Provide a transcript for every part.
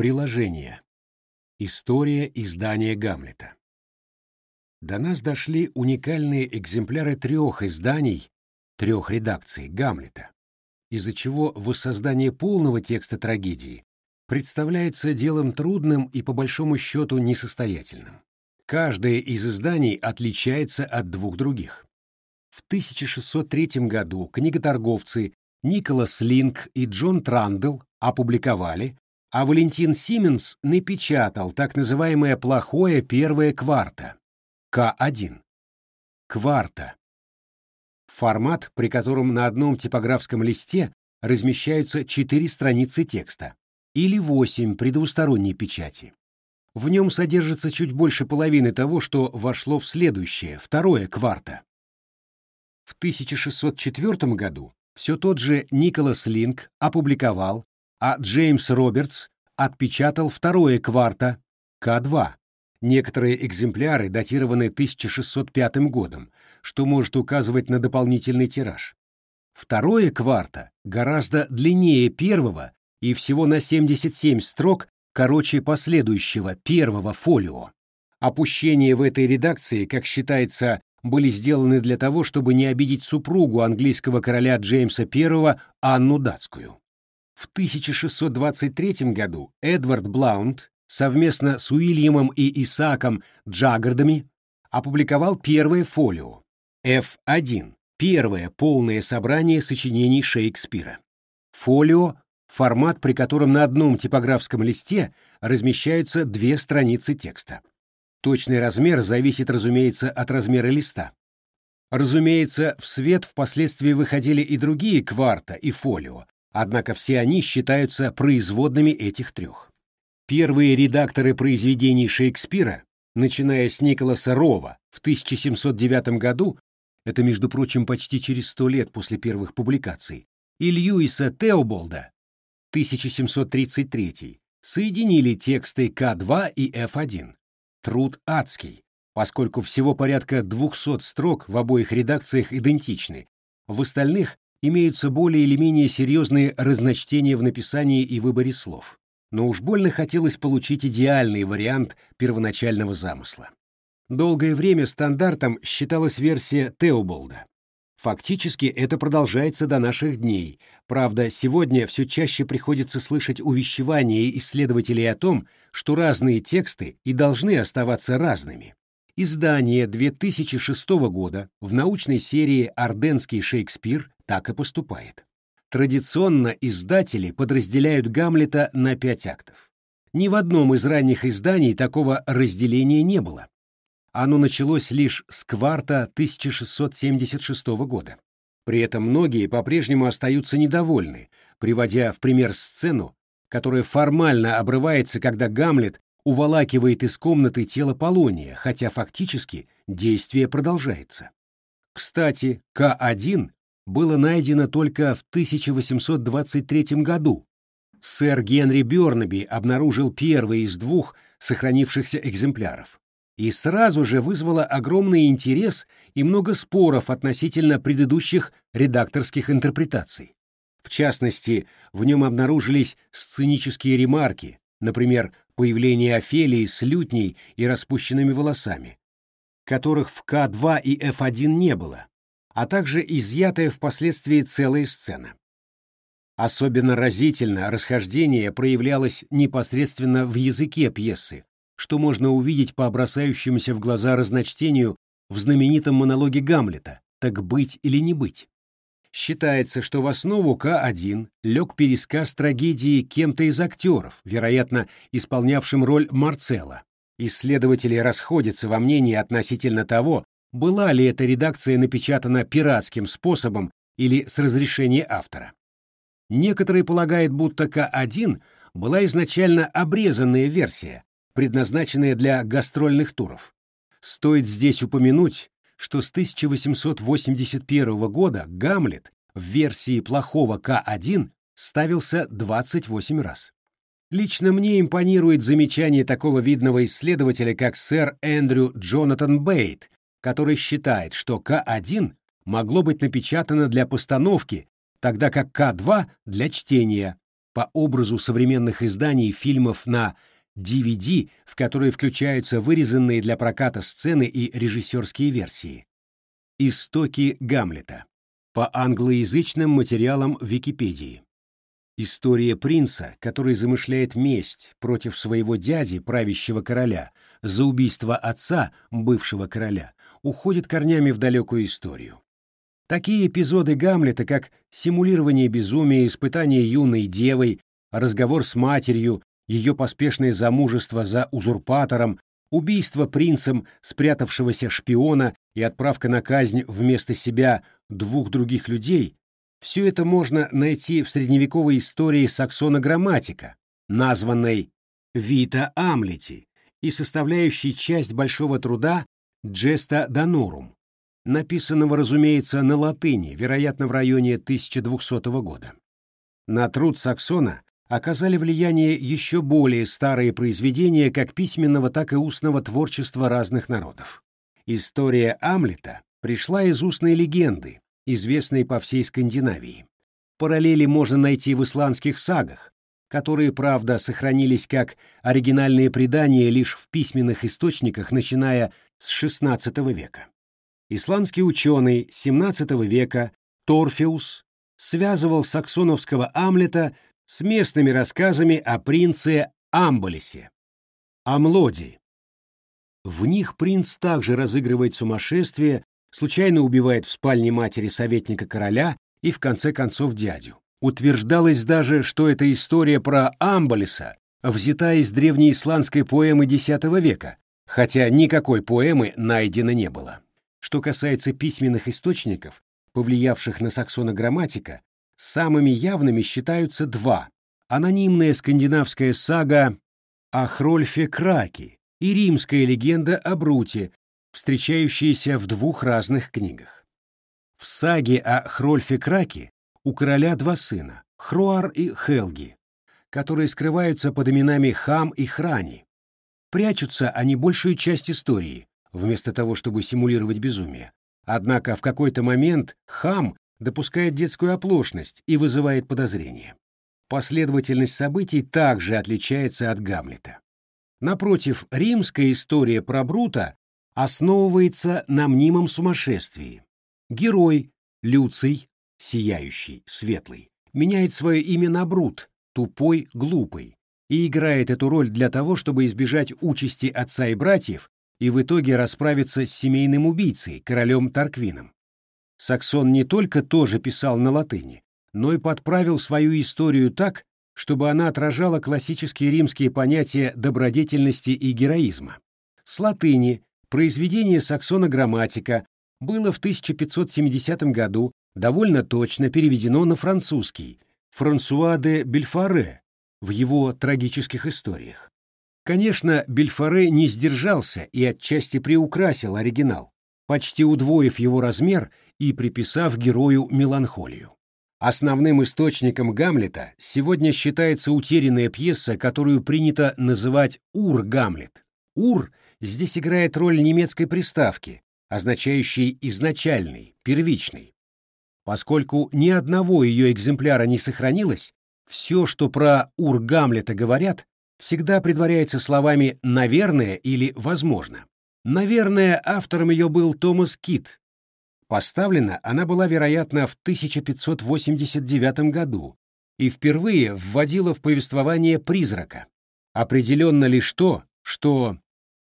Приложение. История издания Гамлета. До нас дошли уникальные экземпляры трех изданий, трех редакций Гамлета, из-за чего воссоздание полного текста трагедии представляется делом трудным и по большому счету несостоятельным. Каждое из изданий отличается от двух других. В 1603 году книготорговцы Николас Линк и Джон Трандл опубликовали, а Валентин Сименс напечатал так называемое плохое первое кварта, К1. Кварта. Формат, при котором на одном типографском листе размещаются четыре страницы текста, или восемь при двусторонней печати. В нем содержится чуть больше половины того, что вошло в следующее, второе кварта. В 1604 году все тот же Николас Линк опубликовал, а Джеймс Робертс отпечатал второе кварта, К2. Некоторые экземпляры датированы 1605 годом, что может указывать на дополнительный тираж. Второе кварта гораздо длиннее первого и всего на 77 строк короче последующего первого фолио. Опущения в этой редакции, как считается, были сделаны для того, чтобы не обидеть супругу английского короля Джеймса I Анну Датскую. В 1623 году Эдвард Блаунд совместно с Уильямом и Исааком Джаггардами опубликовал первое фолио F1, первое полное собрание сочинений Шекспира. Фолио — формат, при котором на одном типографском листе размещаются две страницы текста. Точный размер зависит, разумеется, от размера листа. Разумеется, в свет впоследствии выходили и другие кварта и фолио, однако все они считаются производными этих трех. Первые редакторы произведений Шекспира, начиная с Николаса Рова в 1709 году, это, между прочим, почти через сто лет после первых публикаций, и Льюиса Теоболда 1733 соединили тексты К2 и Ф1 труд адский, поскольку всего порядка 200 строк в обоих редакциях идентичны, в остальных имеются более или менее серьезные разночтения в написании и выборе слов. Но уж больно хотелось получить идеальный вариант первоначального замысла. Долгое время стандартом считалась версия Теоболда. Фактически это продолжается до наших дней. Правда, сегодня все чаще приходится слышать увещевания исследователей о том, что разные тексты и должны оставаться разными. Издание 2006 года в научной серии «Орденский Шекспир» так и поступает. Традиционно издатели подразделяют Гамлета на пять актов. Ни в одном из ранних изданий такого разделения не было. Оно началось лишь с кварта 1676 года. При этом многие по-прежнему остаются недовольны, приводя в пример сцену, которая формально обрывается, когда Гамлет уволакивает из комнаты тело Полония, хотя фактически действие продолжается. Кстати, К1 было найдено только в 1823 году. Сэр Генри Бёрнаби обнаружил первый из двух сохранившихся экземпляров и сразу же вызвало огромный интерес и много споров относительно предыдущих редакторских интерпретаций. В частности, в нем обнаружились сценические ремарки, например, появление Офелии с лютней и распущенными волосами, которых в К2 и Ф1 не было, а также изъятая впоследствии целая сцена. Особенно разительно расхождение проявлялось непосредственно в языке пьесы, что можно увидеть по бросающемуся в глаза разночтению в знаменитом монологе Гамлета «Так быть или не быть?». Считается, что в основу К1 лег пересказ трагедии кем-то из актеров, вероятно, исполнявшим роль Марцела. Исследователи расходятся во мнении относительно того, была ли эта редакция напечатана пиратским способом или с разрешения автора. Некоторые полагают, будто К1 была изначально обрезанная версия, предназначенные для гастрольных туров. Стоит здесь упомянуть, что с 1881 года «Гамлет» в версии плохого К1 ставился 28 раз. Лично мне импонирует замечание такого видного исследователя, как сэр Эндрю Джонатан Бейт, который считает, что К1 могло быть напечатано для постановки, тогда как К2 — для чтения, по образу современных изданий фильмов на DVD, в которые включаются вырезанные для проката сцены и режиссерские версии. Истоки Гамлета. По англоязычным материалам Википедии. История принца, который замышляет месть против своего дяди, правящего короля, за убийство отца, бывшего короля, уходит корнями в далекую историю. Такие эпизоды Гамлета, как симулирование безумия, испытание юной девой, разговор с матерью, ее поспешное замужество за узурпатором, убийство принцем спрятавшегося шпиона и отправка на казнь вместо себя двух других людей все это можно найти в средневековой истории саксона грамматика, названной «Вита Амлети» и составляющей часть большого труда «Джеста Донорум», написанного, разумеется, на латыни, вероятно, в районе 1200 года. На труд Саксона оказали влияние еще более старые произведения как письменного, так и устного творчества разных народов. История Амлета пришла из устной легенды, известные по всей Скандинавии. Параллели можно найти в исландских сагах, которые, правда, сохранились как оригинальные предания лишь в письменных источниках, начиная с XVI века. Исландский ученый XVII века Торфеус связывал саксоновского Амлета с местными рассказами о принце Амболесе, Амлоди. В них принц также разыгрывает сумасшествие случайно убивает в спальне матери советника короля и в конце концов дядю. Утверждалось даже, что эта история про Амбалиса взята из древнеисландской поэмы X века, хотя никакой поэмы найдено не было. Что касается письменных источников, повлиявших на саксона грамматика, самыми явными считаются два. Анонимная скандинавская сага о Хрольфе Краки и римская легенда о Бруте, встречающиеся в двух разных книгах. В саге о Хрольфе Краке у короля два сына, Хруар и Хелги, которые скрываются под именами Хам и Храни. Прячутся они большую часть истории, вместо того, чтобы симулировать безумие. Однако в какой-то момент Хам допускает детскую оплошность и вызывает подозрение. Последовательность событий также отличается от Гамлета. Напротив, римская история про Брута основывается на мнимом сумасшествии. Герой, Люций, сияющий, светлый, меняет свое имя на Брут, тупой, глупый, и играет эту роль для того, чтобы избежать участи отца и братьев и в итоге расправиться с семейным убийцей, королем Тарквином. Саксон не только тоже писал на латыни, но и подправил свою историю так, чтобы она отражала классические римские понятия добродетельности и героизма. С латыни произведение Саксона «Грамматика» было в 1570 году довольно точно переведено на французский Франсуа де Бельфаре в его трагических историях. Конечно, Бельфаре не сдержался и отчасти приукрасил оригинал, почти удвоив его размер и приписав герою меланхолию. Основным источником Гамлета сегодня считается утерянная пьеса, которую принято называть «Ур-Гамлет». «Ур» здесь играет роль немецкой приставки, означающей изначальный, первичный. Поскольку ни одного ее экземпляра не сохранилось, все, что про Ур Гамлета говорят, всегда предваряется словами «наверное» или «возможно». Наверное, автором ее был Томас Кит. Поставлена она была, вероятно, в 1589 году и впервые вводила в повествование призрака. Определенно лишь то, что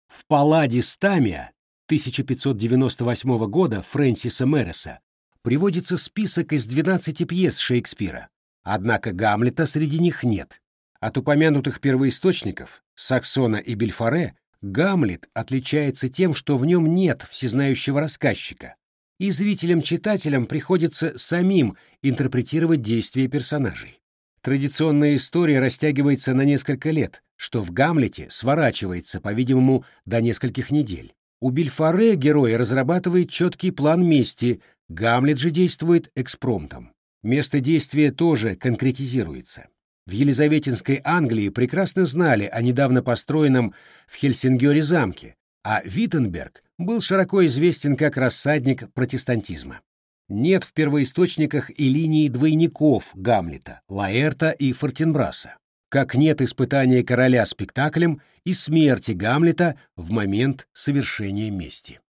в «Палладе Стамия» 1598 года Фрэнсиса Мэреса приводится список из 12 пьес Шекспира, однако Гамлета среди них нет. От упомянутых первоисточников, Саксона и Бельфаре, Гамлет отличается тем, что в нем нет всезнающего рассказчика, и зрителям-читателям приходится самим интерпретировать действия персонажей. Традиционная история растягивается на несколько лет, что в «Гамлете» сворачивается, по-видимому, до нескольких недель. У Бельфаре герой разрабатывает четкий план мести, Гамлет же действует экспромтом. Место действия тоже конкретизируется. В Елизаветинской Англии прекрасно знали о недавно построенном в Хельсингере замке, а Виттенберг был широко известен как рассадник протестантизма. Нет в первоисточниках и линии двойников Гамлета, Лаэрта и Фортенбраса, как нет испытания короля спектаклем и смерти Гамлета в момент совершения мести.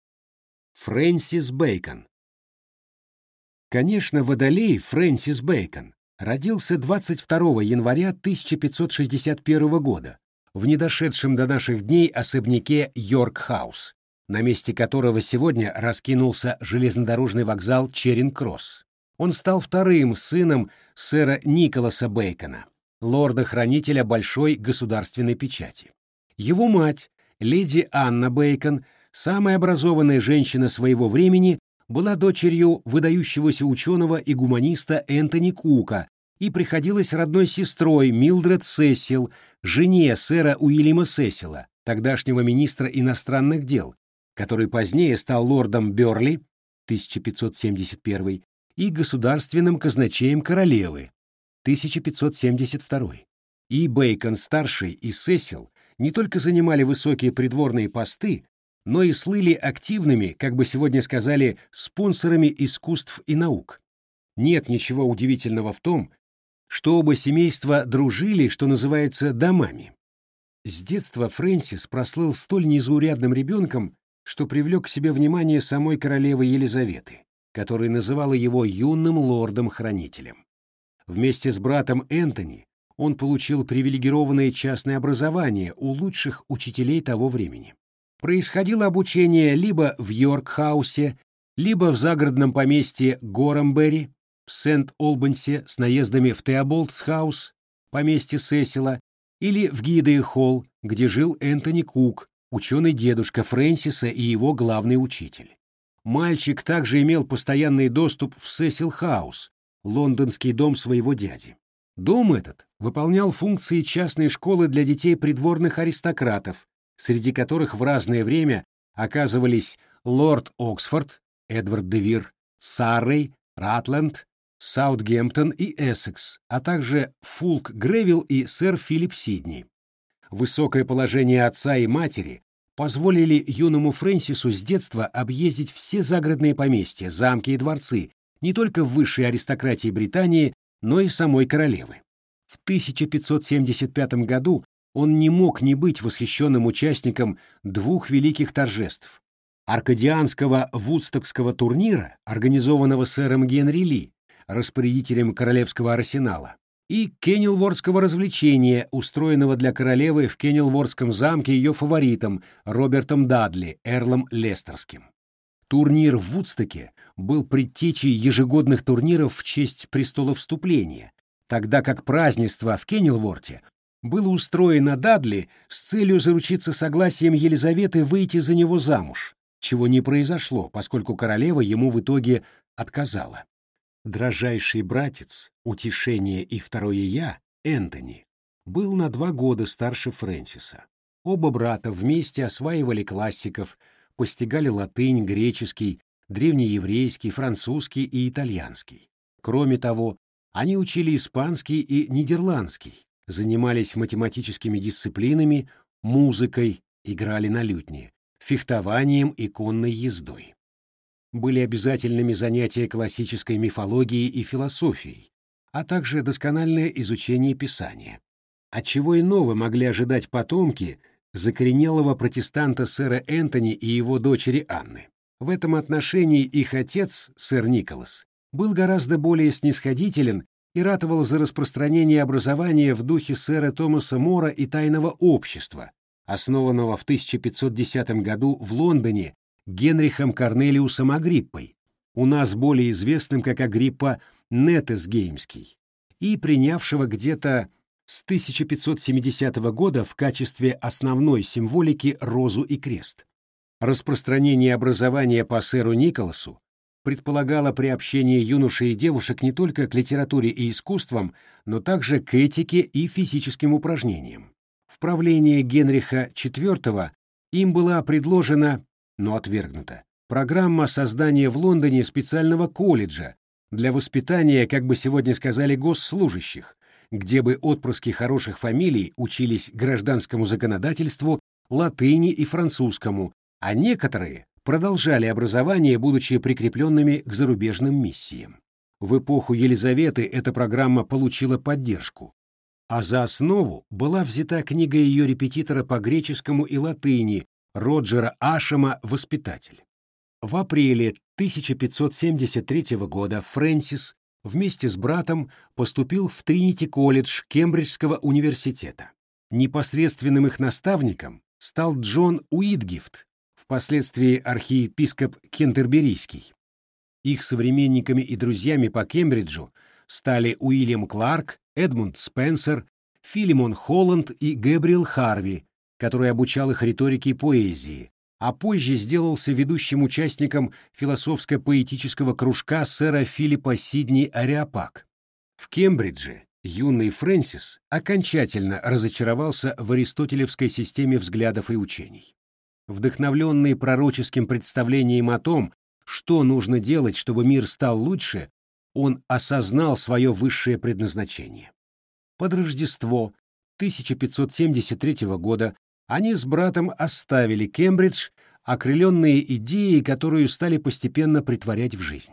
Фрэнсис Бэйкон Конечно, водолей Фрэнсис Бэйкон родился 22 января 1561 года в недошедшем до наших дней особняке Йорк-хаус, на месте которого сегодня раскинулся железнодорожный вокзал Черинг-Кросс. Он стал вторым сыном сэра Николаса Бейкона, лорда-хранителя Большой государственной печати. Его мать, леди Анна Бейкон, самая образованная женщина своего времени, была дочерью выдающегося ученого и гуманиста Энтони Кука и приходилась родной сестрой Милдред Сесил, жене сэра Уильяма Сесила, тогдашнего министра иностранных дел, который позднее стал лордом Бёрли 1571 и государственным казначеем королевы 1572. И Бейкон-старший и Сесил не только занимали высокие придворные посты, но и слыли активными, как бы сегодня сказали, спонсорами искусств и наук. Нет ничего удивительного в том, что оба семейства дружили, что называется, домами. С детства Фрэнсис прослыл столь незаурядным ребенком, что привлек к себе внимание самой королевы Елизаветы, которая называла его юным лордом-хранителем. Вместе с братом Энтони он получил привилегированное частное образование у лучших учителей того времени. Происходило обучение либо в Йорк-хаусе, либо в загородном поместье Горамбери, в Сент-Олбансе с наездами в Теоболтс-хаус, поместье Сесила, или в Гидея-холл, где жил Энтони Кук, ученый дедушка Фрэнсиса и его главный учитель. Мальчик также имел постоянный доступ в Сесил-хаус, лондонский дом своего дяди. Дом этот выполнял функции частной школы для детей придворных аристократов, среди которых в разное время оказывались лорд Оксфорд, Эдвард Девир, Саррей, Ратленд, Саутгемптон и Эссекс, а также Фулк Гревилл и сэр Филипп Сидни. Высокое положение отца и матери позволили юному Фрэнсису с детства объездить все загородные поместья, замки и дворцы, не только в высшей аристократии Британии, но и самой королевы. В 1575 году он не мог не быть восхищенным участником двух великих торжеств – Аркадианского Вудстокского турнира, организованного сэром Генри Ли, распорядителем Королевского арсенала, и Кеннелвордского развлечения, устроенного для королевы в Кеннелвордском замке ее фаворитом Робертом Дадли, эрлом Лестерским. Турнир в Вудстоке был предтечей ежегодных турниров в честь престоловступления, тогда как празднество в Кеннелворте было устроено Дадли с целью заручиться согласием Елизаветы выйти за него замуж, чего не произошло, поскольку королева ему в итоге отказала. Дрожайший братец, утешение и второе я, Энтони, был на два года старше Фрэнсиса. Оба брата вместе осваивали классиков, постигали латынь, греческий, древнееврейский, французский и итальянский. Кроме того, они учили испанский и нидерландский, занимались математическими дисциплинами, музыкой, играли на лютне, фехтованием и конной ездой были обязательными занятия классической мифологией и философией, а также доскональное изучение Писания. От чего иного могли ожидать потомки закоренелого протестанта сэра Энтони и его дочери Анны. В этом отношении их отец, сэр Николас, был гораздо более снисходителен и ратовал за распространение образования в духе сэра Томаса Мора и тайного общества, основанного в 1510 году в Лондоне Генрихом Корнелиусом Агриппой, у нас более известным как Агриппа Нетесгеймский, и принявшего где-то с 1570 года в качестве основной символики розу и крест. Распространение образования по сэру Николасу предполагало приобщение юношей и девушек не только к литературе и искусствам, но также к этике и физическим упражнениям. В правлении Генриха IV им была предложена но отвергнута. Программа создания в Лондоне специального колледжа для воспитания, как бы сегодня сказали, госслужащих, где бы отпрыски хороших фамилий учились гражданскому законодательству, латыни и французскому, а некоторые продолжали образование, будучи прикрепленными к зарубежным миссиям. В эпоху Елизаветы эта программа получила поддержку, а за основу была взята книга ее репетитора по греческому и латыни Роджера Ашема «Воспитатель». В апреле 1573 года Фрэнсис вместе с братом поступил в Тринити-колледж Кембриджского университета. Непосредственным их наставником стал Джон Уитгифт, впоследствии архиепископ Кентерберийский. Их современниками и друзьями по Кембриджу стали Уильям Кларк, Эдмунд Спенсер, Филимон Холланд и Гэбриэл Харви, который обучал их риторике и поэзии, а позже сделался ведущим участником философско-поэтического кружка сэра Филиппа Сидни Ариапак. В Кембридже юный Фрэнсис окончательно разочаровался в аристотелевской системе взглядов и учений. Вдохновленный пророческим представлением о том, что нужно делать, чтобы мир стал лучше, он осознал свое высшее предназначение. Под Рождество 1573 года они с братом оставили Кембридж, окрыленные идеей, которую стали постепенно притворять в жизнь.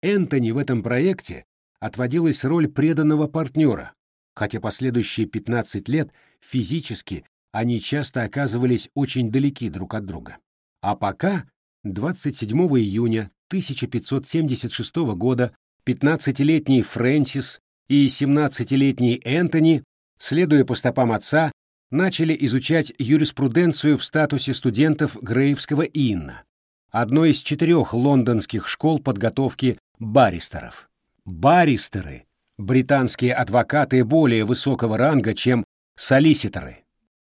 Энтони в этом проекте отводилась роль преданного партнера, хотя последующие 15 лет физически они часто оказывались очень далеки друг от друга. А пока 27 июня 1576 года 15-летний Фрэнсис и 17-летний Энтони, следуя по стопам отца, начали изучать юриспруденцию в статусе студентов Грейвского Инна, одной из четырех лондонских школ подготовки баристеров. Баристеры – британские адвокаты более высокого ранга, чем солиситоры.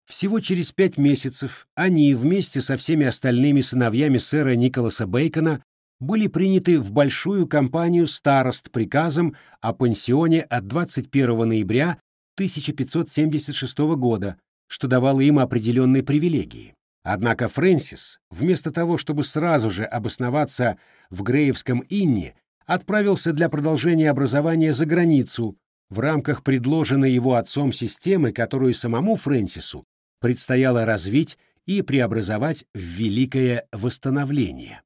Всего через пять месяцев они вместе со всеми остальными сыновьями сэра Николаса Бейкона были приняты в большую компанию старост приказом о пансионе от 21 ноября 1576 года, что давало им определенные привилегии. Однако Фрэнсис, вместо того, чтобы сразу же обосноваться в Греевском Инне, отправился для продолжения образования за границу в рамках предложенной его отцом системы, которую самому Фрэнсису предстояло развить и преобразовать в великое восстановление.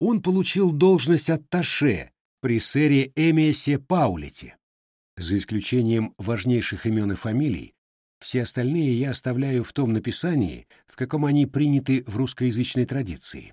Он получил должность атташе при сэре Эмиесе Паулете. За исключением важнейших имен и фамилий, все остальные я оставляю в том написании, в каком они приняты в русскоязычной традиции.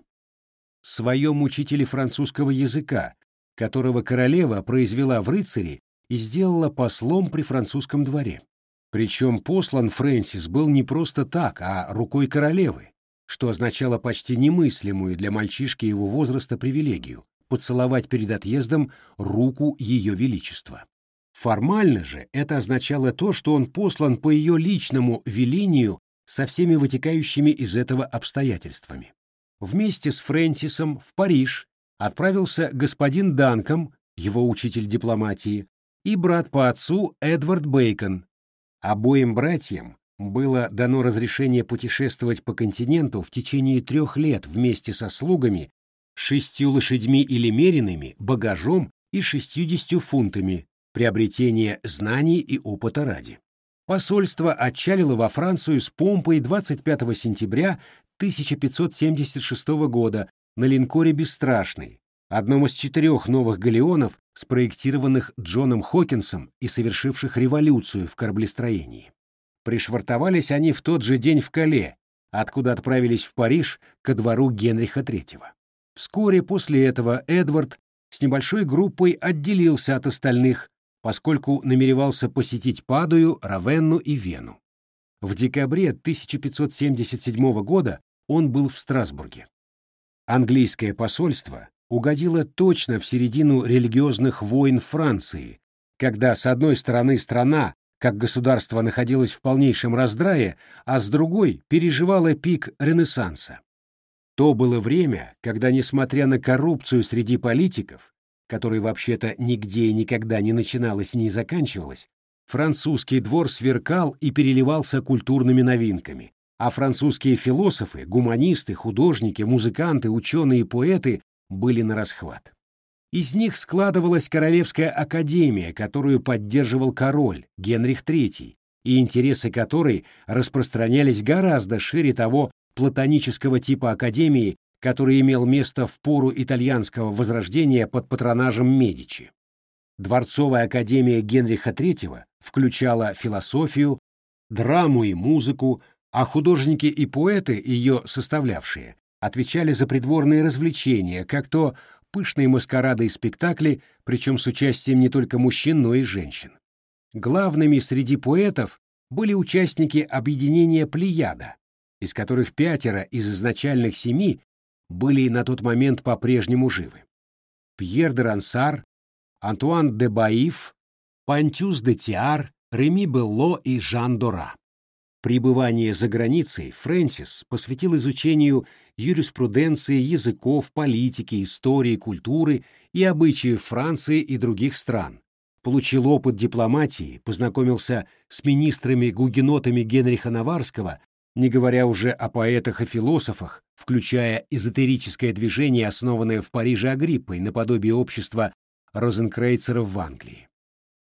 Своем учителе французского языка, которого королева произвела в рыцари и сделала послом при французском дворе. Причем послан Фрэнсис был не просто так, а рукой королевы, что означало почти немыслимую для мальчишки его возраста привилегию — поцеловать перед отъездом руку ее величества. Формально же это означало то, что он послан по ее личному велению со всеми вытекающими из этого обстоятельствами. Вместе с Фрэнсисом в Париж отправился господин Данком, его учитель дипломатии, и брат по отцу Эдвард Бейкон. Обоим братьям было дано разрешение путешествовать по континенту в течение трех лет вместе со слугами, шестью лошадьми или меренными, багажом и шестьюдесятью фунтами, приобретение знаний и опыта ради. Посольство отчалило во Францию с помпой 25 сентября 1576 года на линкоре «Бесстрашный», одном из четырех новых галеонов, спроектированных Джоном Хокинсом и совершивших революцию в кораблестроении. Пришвартовались они в тот же день в Кале, откуда отправились в Париж ко двору Генриха III. Вскоре после этого Эдвард с небольшой группой отделился от остальных, поскольку намеревался посетить Падую, Равенну и Вену. В декабре 1577 года он был в Страсбурге. Английское посольство угодило точно в середину религиозных войн Франции, когда с одной стороны страна, как государство, находилась в полнейшем раздрае, а с другой переживала пик Ренессанса. То было время, когда, несмотря на коррупцию среди политиков, которой вообще-то нигде и никогда не начиналась и не заканчивалась, французский двор сверкал и переливался культурными новинками, а французские философы, гуманисты, художники, музыканты, ученые и поэты были на расхват. Из них складывалась Королевская академия, которую поддерживал король Генрих III, и интересы которой распространялись гораздо шире того платонического типа академии, который имел место в пору итальянского возрождения под патронажем Медичи. Дворцовая академия Генриха III включала философию, драму и музыку, а художники и поэты, ее составлявшие, отвечали за придворные развлечения, как то пышные маскарады и спектакли, причем с участием не только мужчин, но и женщин. Главными среди поэтов были участники объединения «Плеяда», из которых пятеро из изначальных семи были на тот момент по-прежнему живы. Пьер де Рансар, Антуан де Баиф, Пантюс де Тиар, Реми Белло и Жан Дора. Пребывание за границей Фрэнсис посвятил изучению юриспруденции, языков, политики, истории, культуры и обычаев Франции и других стран, получил опыт дипломатии, познакомился с министрами-гугенотами Генриха Наварского, не говоря уже о поэтах и философах, включая эзотерическое движение, основанное в Париже Агриппой, наподобие общества розенкрейцеров в Англии.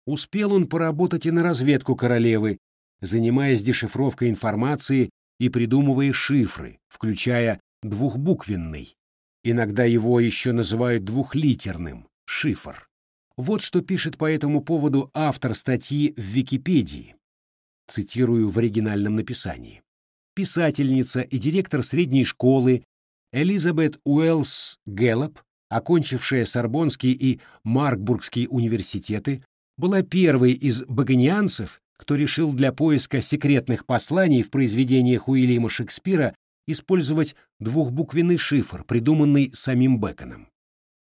Успел он поработать и на разведку королевы, занимаясь дешифровкой информации и придумывая шифры, включая двухбуквенный. Иногда его еще называют двухлитерным — шифр. Вот что пишет по этому поводу автор статьи в Википедии. Цитирую в оригинальном написании. Писательница и директор средней школы Элизабет Уэллс Гэллоп, окончившая Сорбонский и Маркбургский университеты, была первой из баганианцев, кто решил для поиска секретных посланий в произведениях Уильяма Шекспира использовать двухбуквенный шифр, придуманный самим Бэконом.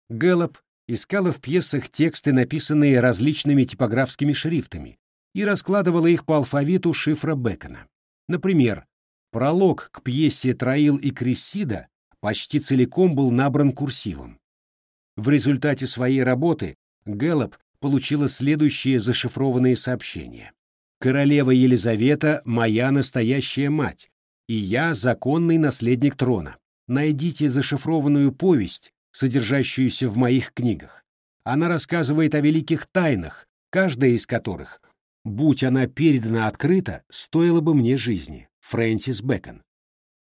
Гэллоп искала в пьесах тексты, написанные различными типографскими шрифтами, и раскладывала их по алфавиту шифра Бекона. Например, пролог к пьесе «Троил и Крессида» почти целиком был набран курсивом. В результате своей работы Гэллоп получила следующие зашифрованные сообщения. «Королева Елизавета — моя настоящая мать, и я законный наследник трона. Найдите зашифрованную повесть, содержащуюся в моих книгах. Она рассказывает о великих тайнах, каждая из которых, будь она передана открыто, стоила бы мне жизни. Фрэнсис Бэкон.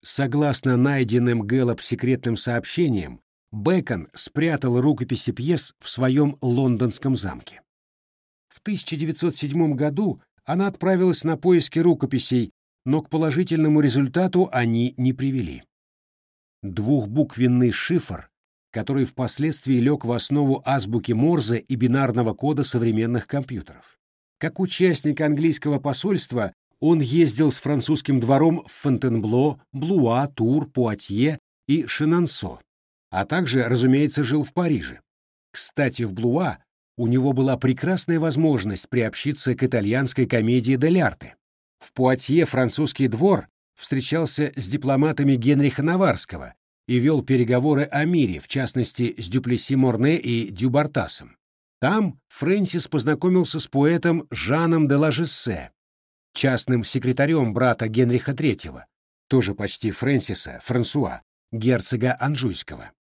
Согласно найденным Гэллоп секретным сообщениям, Бэкон спрятал рукописи пьес в своем лондонском замке. В 1907 году она отправилась на поиски рукописей, но к положительному результату они не привели. Двухбуквенный шифр который впоследствии лег в основу азбуки Морзе и бинарного кода современных компьютеров. Как участник английского посольства он ездил с французским двором в Фонтенбло, Блуа, Тур, Пуатье и Шинансо, а также, разумеется, жил в Париже. Кстати, в Блуа у него была прекрасная возможность приобщиться к итальянской комедии «Дель Арте». В Пуатье французский двор встречался с дипломатами Генриха Наварского и вел переговоры о мире, в частности, с Дюплеси Морне и Дюбартасом. Там Фрэнсис познакомился с поэтом Жаном де Ложессе, частным секретарем брата Генриха III, тоже почти Фрэнсиса, Франсуа, герцога Анжуйского.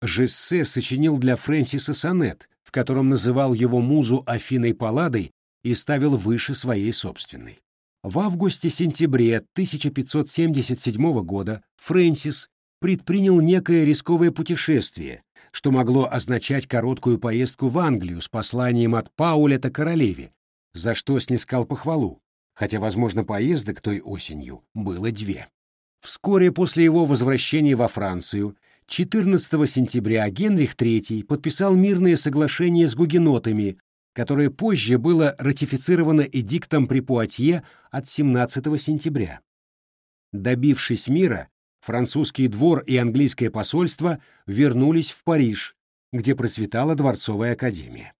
Жессе сочинил для Фрэнсиса сонет, в котором называл его музу Афиной Палладой и ставил выше своей собственной. В августе-сентябре 1577 года Фрэнсис предпринял некое рисковое путешествие, что могло означать короткую поездку в Англию с посланием от Паулета королеве, за что снискал похвалу, хотя, возможно, поездок той осенью было две. Вскоре после его возвращения во Францию 14 сентября Генрих III подписал мирное соглашение с гугенотами, которое позже было ратифицировано эдиктом при Пуатье от 17 сентября. Добившись мира, французский двор и английское посольство вернулись в Париж, где процветала дворцовая академия.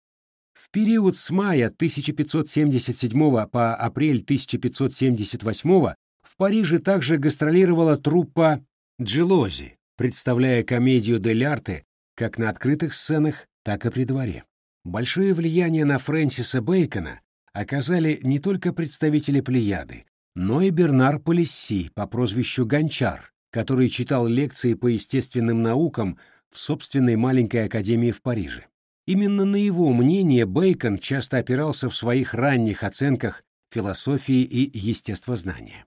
В период с мая 1577 по апрель 1578 в Париже также гастролировала труппа «Джелози», представляя комедию «Дель Арте» как на открытых сценах, так и при дворе. Большое влияние на Фрэнсиса Бэйкона оказали не только представители Плеяды, но и Бернар Полисси по прозвищу Гончар, который читал лекции по естественным наукам в собственной маленькой академии в Париже. Именно на его мнение Бейкон часто опирался в своих ранних оценках философии и естествознания.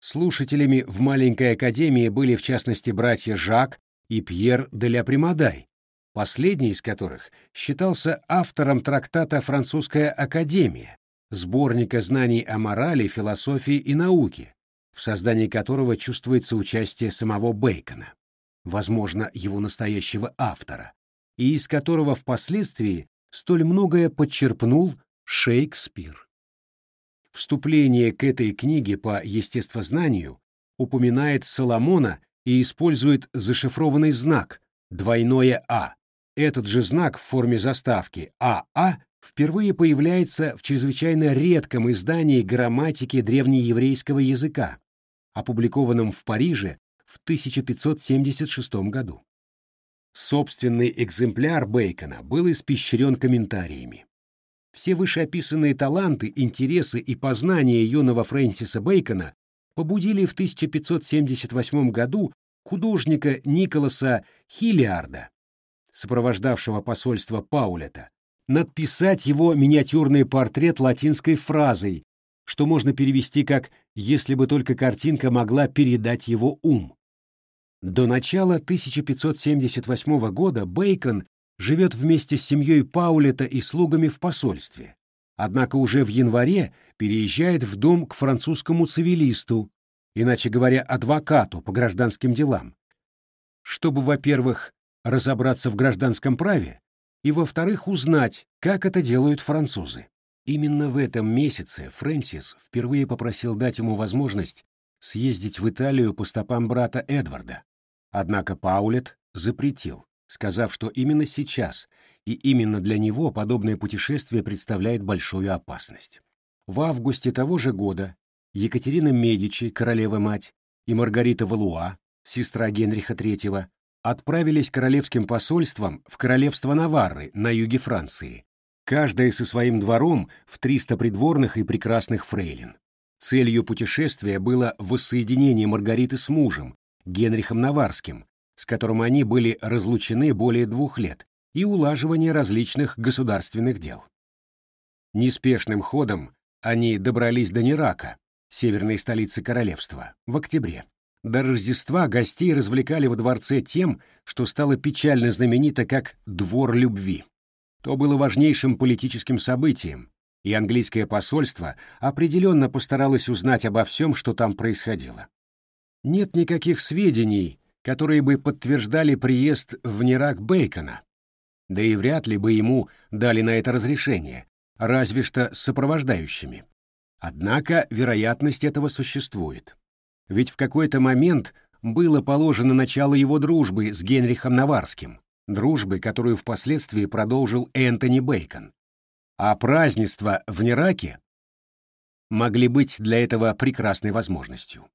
Слушателями в маленькой академии были в частности братья Жак, и Пьер де ля Примадай, последний из которых считался автором трактата «Французская академия», сборника знаний о морали, философии и науке, в создании которого чувствуется участие самого Бейкона, возможно, его настоящего автора, и из которого впоследствии столь многое подчерпнул Шекспир. Вступление к этой книге по естествознанию упоминает Соломона и использует зашифрованный знак двойное «А». Этот же знак в форме заставки «АА» впервые появляется в чрезвычайно редком издании грамматики древнееврейского языка, опубликованном в Париже в 1576 году. Собственный экземпляр Бейкона был испещрен комментариями. Все вышеописанные таланты, интересы и познания юного Фрэнсиса Бейкона побудили в 1578 году художника Николаса Хиллиарда, сопровождавшего посольство Паулета, надписать его миниатюрный портрет латинской фразой, что можно перевести как «если бы только картинка могла передать его ум». До начала 1578 года Бейкон живет вместе с семьей Паулета и слугами в посольстве, однако уже в январе переезжает в дом к французскому цивилисту, иначе говоря, адвокату по гражданским делам, чтобы, во-первых, разобраться в гражданском праве, и, во-вторых, узнать, как это делают французы. Именно в этом месяце Фрэнсис впервые попросил дать ему возможность съездить в Италию по стопам брата Эдварда. Однако Паулет запретил, сказав, что именно сейчас и именно для него подобное путешествие представляет большую опасность. В августе того же года Екатерина Медичи, королева-мать, и Маргарита Валуа, сестра Генриха III, отправились королевским посольством в королевство Наварры на юге Франции, каждая со своим двором в 300 придворных и прекрасных фрейлин. Целью путешествия было воссоединение Маргариты с мужем, Генрихом Наварским, с которым они были разлучены более двух лет, и улаживание различных государственных дел. Неспешным ходом они добрались до Нерака, северной столицы королевства, в октябре. До Рождества гостей развлекали во дворце тем, что стало печально знаменито как «двор любви». То было важнейшим политическим событием, и английское посольство определенно постаралось узнать обо всем, что там происходило. Нет никаких сведений, которые бы подтверждали приезд в Нерак Бейкона, да и вряд ли бы ему дали на это разрешение, разве что сопровождающими. Однако вероятность этого существует. Ведь в какой-то момент было положено начало его дружбы с Генрихом Наварским, дружбы, которую впоследствии продолжил Энтони Бейкон а празднества в Нераке могли быть для этого прекрасной возможностью.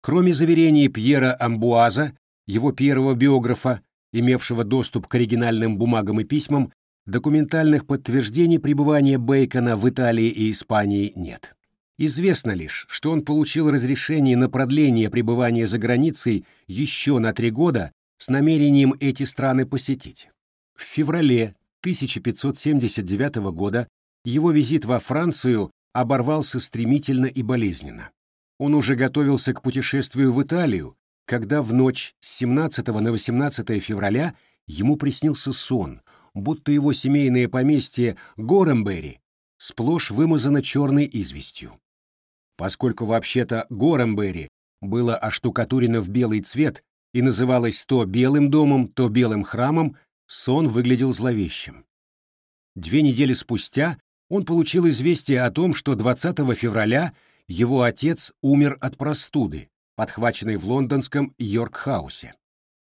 Кроме заверений Пьера Амбуаза, его первого биографа, имевшего доступ к оригинальным бумагам и письмам, документальных подтверждений пребывания Бейкона в Италии и Испании нет. Известно лишь, что он получил разрешение на продление пребывания за границей еще на три года с намерением эти страны посетить. В феврале 1579 года его визит во Францию оборвался стремительно и болезненно. Он уже готовился к путешествию в Италию, когда в ночь с 17 на 18 февраля ему приснился сон, будто его семейное поместье Горембери сплошь вымазано черной известью. Поскольку вообще-то Горембери было оштукатурено в белый цвет и называлось то белым домом, то белым храмом, сон выглядел зловещим. Две недели спустя он получил известие о том, что 20 февраля его отец умер от простуды, подхваченной в лондонском Йоркхаусе.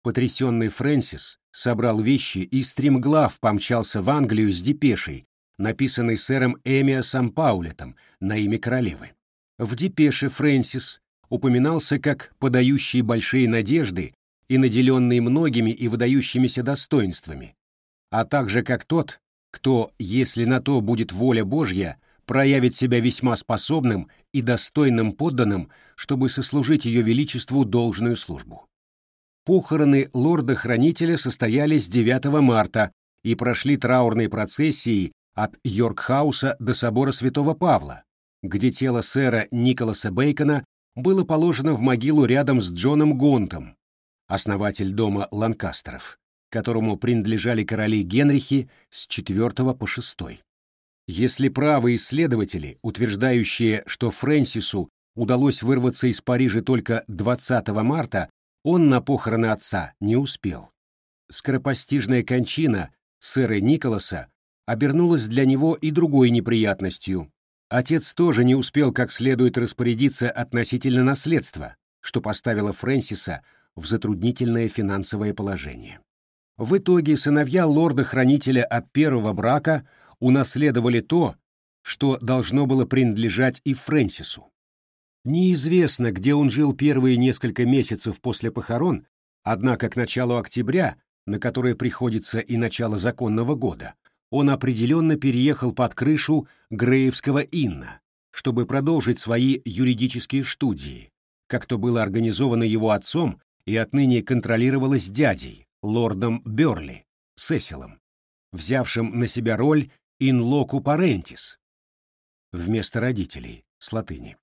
Потрясенный Фрэнсис собрал вещи и стремглав помчался в Англию с депешей, написанной сэром Эмиасом Паулетом на имя королевы. В депеше Фрэнсис упоминался как подающий большие надежды и наделенный многими и выдающимися достоинствами, а также как тот, кто, если на то будет воля Божья, проявит себя весьма способным и достойным подданным, чтобы сослужить ее величеству должную службу. Похороны лорда-хранителя состоялись 9 марта и прошли траурной процессией от Йоркхауса до собора Святого Павла, где тело сэра Николаса Бейкона было положено в могилу рядом с Джоном Гонтом, основатель дома Ланкастеров, которому принадлежали короли Генрихи с IV по VI. Если правы исследователи, утверждающие, что Фрэнсису удалось вырваться из Парижа только 20 марта, он на похороны отца не успел. Скоропостижная кончина сэра Николаса обернулась для него и другой неприятностью. Отец тоже не успел как следует распорядиться относительно наследства, что поставило Фрэнсиса в затруднительное финансовое положение. В итоге сыновья лорда-хранителя от первого брака унаследовали то, что должно было принадлежать и Фрэнсису. Неизвестно, где он жил первые несколько месяцев после похорон, однако к началу октября, на которое приходится и начало законного года, он определенно переехал под крышу Греевского Инна, чтобы продолжить свои юридические студии, как то было организовано его отцом и отныне контролировалось дядей, лордом Бёрли, Сесилом, взявшим на себя роль loco parentis вместо родителей с латыни.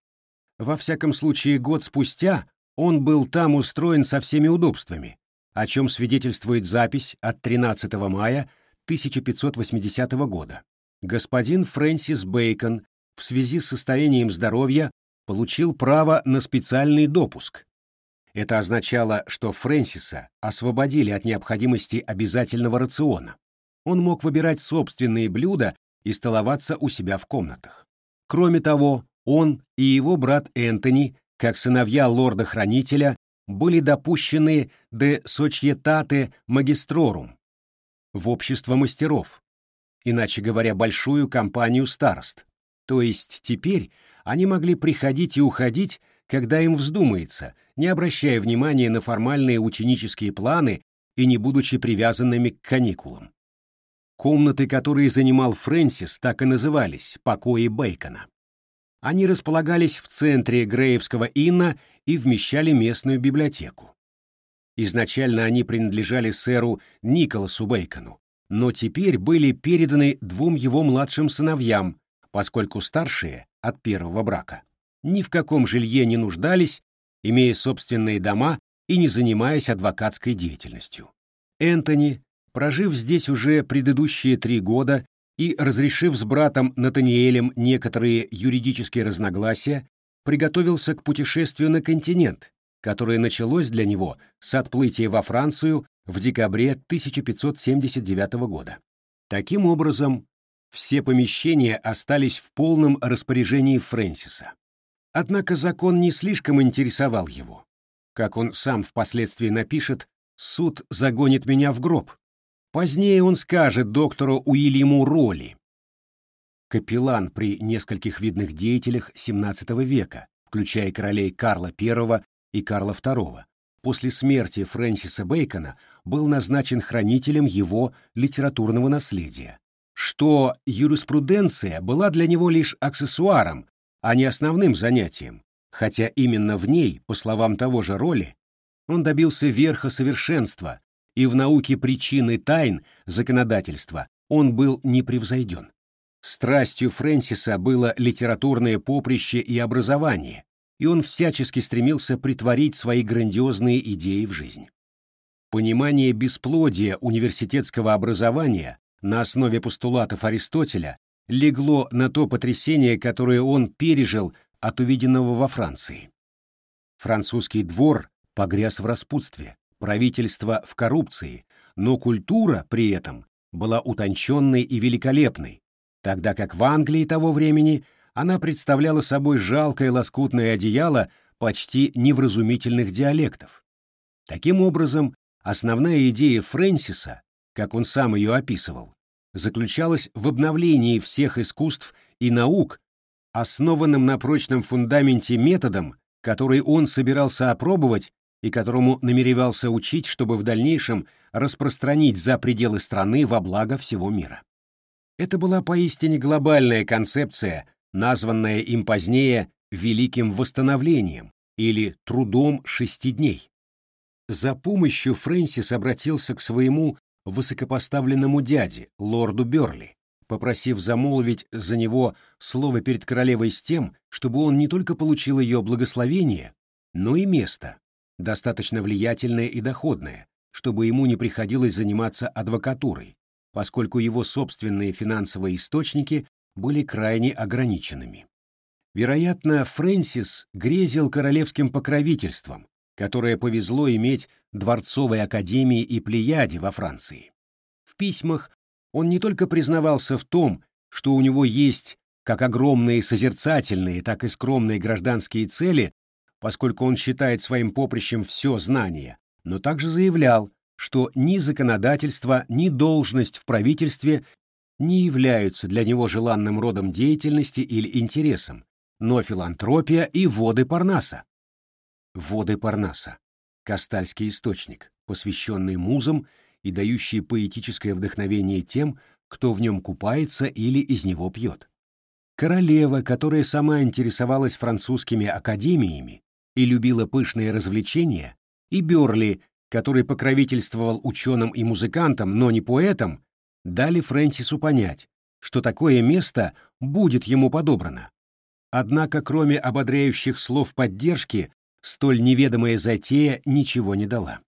Во всяком случае, год спустя он был там устроен со всеми удобствами, о чем свидетельствует запись от 13 мая 1580 года. Господин Фрэнсис Бэйкон в связи с состоянием здоровья получил право на специальный допуск. Это означало, что Фрэнсиса освободили от необходимости обязательного рациона он мог выбирать собственные блюда и столоваться у себя в комнатах. Кроме того, он и его брат Энтони, как сыновья лорда-хранителя, были допущены де сочьетате магистрорум в общество мастеров, иначе говоря, большую компанию старост. То есть теперь они могли приходить и уходить, когда им вздумается, не обращая внимания на формальные ученические планы и не будучи привязанными к каникулам. Комнаты, которые занимал Фрэнсис, так и назывались «покои Бейкона». Они располагались в центре Греевского инна и вмещали местную библиотеку. Изначально они принадлежали сэру Николасу Бейкону, но теперь были переданы двум его младшим сыновьям, поскольку старшие, от первого брака, ни в каком жилье не нуждались, имея собственные дома и не занимаясь адвокатской деятельностью. Энтони, Прожив здесь уже предыдущие три года и разрешив с братом Натаниэлем некоторые юридические разногласия, приготовился к путешествию на континент, которое началось для него с отплытия во Францию в декабре 1579 года. Таким образом, все помещения остались в полном распоряжении Фрэнсиса. Однако закон не слишком интересовал его. Как он сам впоследствии напишет, суд загонит меня в гроб, Позднее он скажет доктору Уильяму Ролли, капеллан при нескольких видных деятелях XVII века, включая королей Карла I и Карла II, после смерти Фрэнсиса Бэкона был назначен хранителем его литературного наследия, что юриспруденция была для него лишь аксессуаром, а не основным занятием, хотя именно в ней, по словам того же Ролли, он добился верха совершенства, и в науке причин и тайн законодательства он был непревзойден. Страстью Фрэнсиса было литературное поприще и образование, и он всячески стремился притворить свои грандиозные идеи в жизнь. Понимание бесплодия университетского образования на основе постулатов Аристотеля легло на то потрясение, которое он пережил от увиденного во Франции. Французский двор погряз в распутстве, правительство в коррупции, но культура при этом была утонченной и великолепной, тогда как в Англии того времени она представляла собой жалкое лоскутное одеяло почти невразумительных диалектов. Таким образом, основная идея Фрэнсиса, как он сам ее описывал, заключалась в обновлении всех искусств и наук, основанным на прочном фундаменте методом, который он собирался опробовать и которому намеревался учить, чтобы в дальнейшем распространить за пределы страны во благо всего мира. Это была поистине глобальная концепция, названная им позднее «великим восстановлением» или «трудом шести дней». За помощью Фрэнсис обратился к своему высокопоставленному дяде, лорду Бёрли, попросив замолвить за него слово перед королевой с тем, чтобы он не только получил ее благословение, но и место, достаточно влиятельное и доходное, чтобы ему не приходилось заниматься адвокатурой, поскольку его собственные финансовые источники были крайне ограниченными. Вероятно, Фрэнсис грезил королевским покровительством, которое повезло иметь дворцовой академии и плеяде во Франции. В письмах он не только признавался в том, что у него есть как огромные созерцательные, так и скромные гражданские цели, поскольку он считает своим поприщем все знание, но также заявлял, что ни законодательство, ни должность в правительстве не являются для него желанным родом деятельности или интересом, но филантропия и воды Парнаса. Воды Парнаса — Кастальский источник, посвященный музам и дающий поэтическое вдохновение тем, кто в нем купается или из него пьет. Королева, которая сама интересовалась французскими академиями и любила пышные развлечения, и Бёрли, который покровительствовал ученым и музыкантам, но не поэтам, дали Фрэнсису понять, что такое место будет ему подобрано. Однако, кроме ободряющих слов поддержки, столь неведомая затея ничего не дала.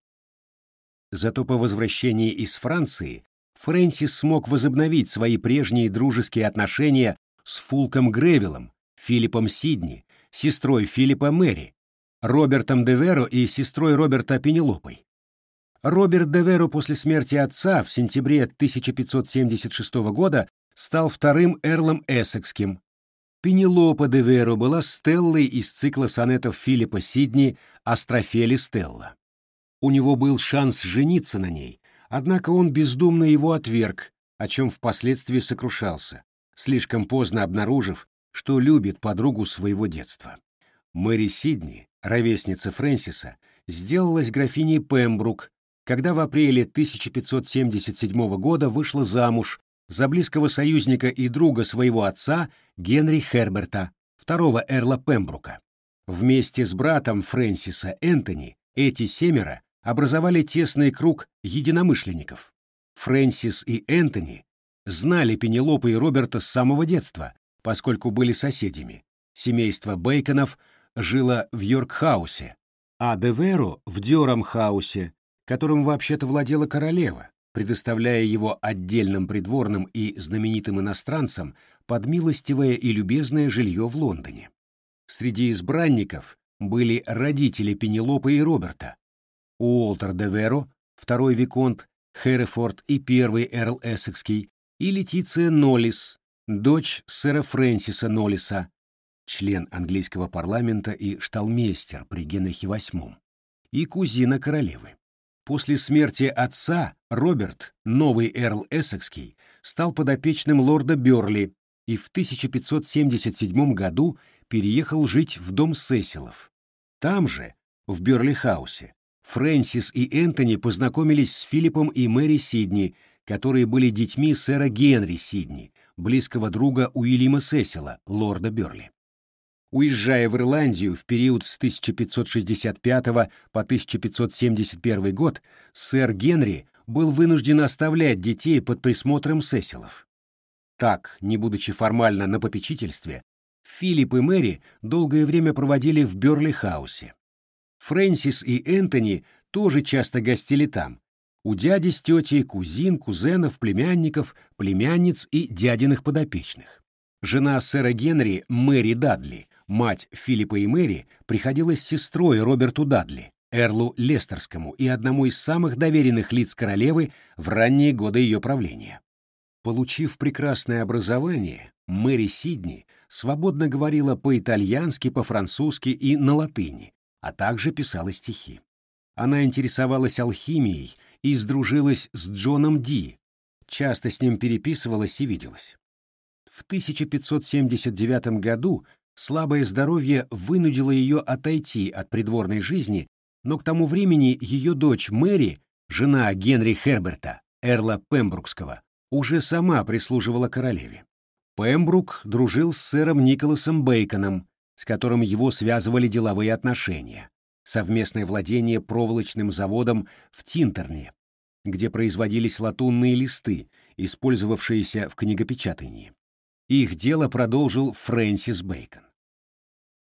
Зато по возвращении из Франции Фрэнсис смог возобновить свои прежние дружеские отношения с Фулком Гревилом, Филиппом Сидни, сестрой Филиппа Мэри, Робертом Деверо и сестрой Роберта Пенелопой. Роберт Деверо после смерти отца в сентябре 1576 года стал вторым эрлом Эссекским. Пенелопа Деверо была Стеллой из цикла сонетов Филиппа Сидни «Астрофели Стелла». У него был шанс жениться на ней, однако он бездумно его отверг, о чем впоследствии сокрушался, слишком поздно обнаружив, что любит подругу своего детства. Мэри Сидни, ровесница Фрэнсиса, сделалась графиней Пембрук, когда в апреле 1577 года вышла замуж за близкого союзника и друга своего отца Генри Херберта, второго эрла Пембрука. Вместе с братом Фрэнсиса Энтони эти семеро образовали тесный круг единомышленников. Фрэнсис и Энтони знали Пенелопа и Роберта с самого детства, поскольку были соседями. Семейство Бейконов жило в Йоркхаусе, а Деверо в Дёрамхаусе, которым вообще-то владела королева, предоставляя его отдельным придворным и знаменитым иностранцам под милостивое и любезное жилье в Лондоне. Среди избранников были родители Пенелопы и Роберта, Уолтер де Веро, второй виконт, Херефорд и первый эрл Эссекский, и Летиция Ноллис, дочь сэра Фрэнсиса Ноллиса, член английского парламента и шталмейстер при Генрихе VIII, и кузина королевы. После смерти отца Роберт, новый эрл Эссекский, стал подопечным лорда Бёрли и в 1577 году переехал жить в дом Сесилов. Там же, в Бёрли-хаусе, Фрэнсис и Энтони познакомились с Филиппом и Мэри Сидни, которые были детьми сэра Генри Сидни, близкого друга Уильяма Сесила, лорда Бёрли. Уезжая в Ирландию в период с 1565 по 1571 год, сэр Генри был вынужден оставлять детей под присмотром Сесилов. Так, не будучи формально на попечительстве, Филипп и Мэри долгое время проводили в Бёрли-хаусе. Фрэнсис и Энтони тоже часто гостили там. У дяди с тетей, кузин, кузенов, племянников, племянниц и дядиных подопечных. Жена сэра Генри, Мэри Дадли, Мать Филиппа и Мэри приходилась сестрой Роберту Дадли, Эрлу Лестерскому и одному из самых доверенных лиц королевы в ранние годы ее правления. Получив прекрасное образование, Мэри Сидни свободно говорила по-итальянски, по-французски и на латыни, а также писала стихи. Она интересовалась алхимией и сдружилась с Джоном Ди, часто с ним переписывалась и виделась. В 1579 году Слабое здоровье вынудило ее отойти от придворной жизни, но к тому времени ее дочь Мэри, жена Генри Херберта, эрла Пембрукского, уже сама прислуживала королеве. Пембрук дружил с сэром Николасом Бейконом, с которым его связывали деловые отношения, совместное владение проволочным заводом в Тинтерне, где производились латунные листы, использовавшиеся в книгопечатании. Их дело продолжил Фрэнсис Бэйкон.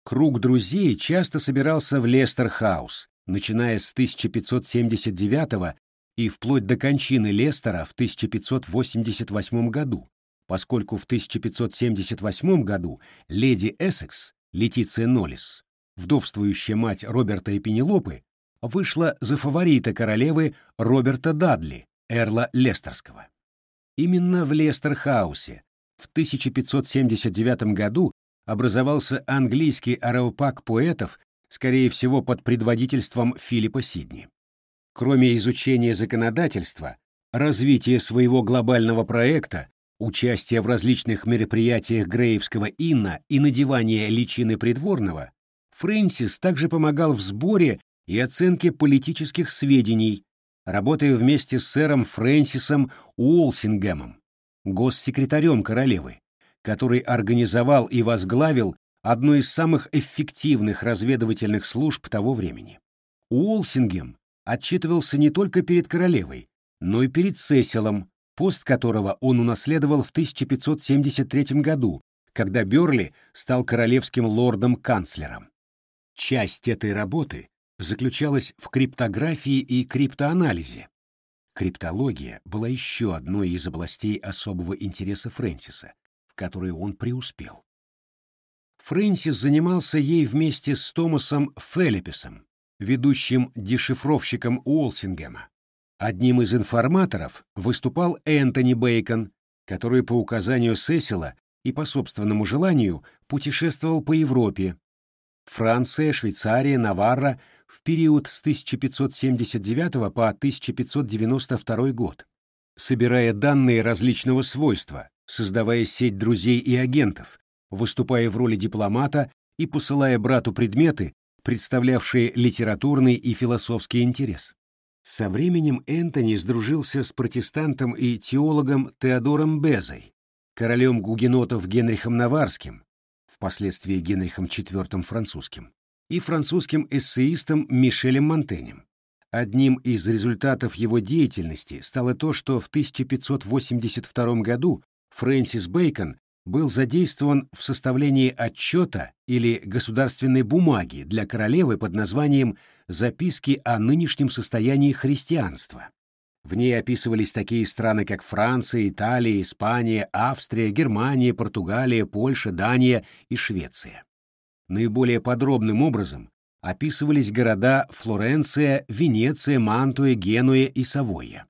Круг друзей часто собирался в Лестер-хаус, начиная с 1579 и вплоть до кончины Лестера в 1588 году, поскольку в 1578 году леди Эссекс, Летиция Ноллис, вдовствующая мать Роберта и Пенелопы, вышла за фаворита королевы Роберта Дадли, эрла Лестерского. Именно в Лестерхаусе в 1579 году образовался английский ареопаг поэтов, скорее всего, под предводительством Филиппа Сидни. Кроме изучения законодательства, развития своего глобального проекта, участия в различных мероприятиях Греевского инна и надевания личины придворного, Фрэнсис также помогал в сборе и оценке политических сведений, работая вместе с сэром Фрэнсисом Уолсингемом, госсекретарем королевы, который организовал и возглавил одну из самых эффективных разведывательных служб того времени. Уолсингем отчитывался не только перед королевой, но и перед Сесилом, пост которого он унаследовал в 1573 году, когда Бёрли стал королевским лордом-канцлером. Часть этой работы заключалась в криптографии и криптоанализе. Криптология была еще одной из областей особого интереса Фрэнсиса, в которой он преуспел. Фрэнсис занимался ей вместе с Томасом Феллиписом, ведущим дешифровщиком Уолсингема. Одним из информаторов выступал Энтони Бейкон, который по указанию Сесила и по собственному желанию путешествовал по Европе. Франция, Швейцария, Наварра в период с 1579 по 1592 год, собирая данные различного свойства, создавая сеть друзей и агентов, выступая в роли дипломата и посылая брату предметы, представлявшие литературный и философский интерес. Со временем Энтони сдружился с протестантом и теологом Теодором Безой, королем гугенотов Генрихом Наварским, впоследствии Генрихом IV французским, и французским эссеистом Мишелем Монтенем. Одним из результатов его деятельности стало то, что в 1582 году Фрэнсис Бэйкон был задействован в составлении отчета или государственной бумаги для королевы под названием «Записки о нынешнем состоянии христианства». В ней описывались такие страны, как Франция, Италия, Испания, Австрия, Германия, Португалия, Польша, Дания и Швеция. Наиболее подробным образом описывались города Флоренция, Венеция, Мантуя, Генуя и Савойя.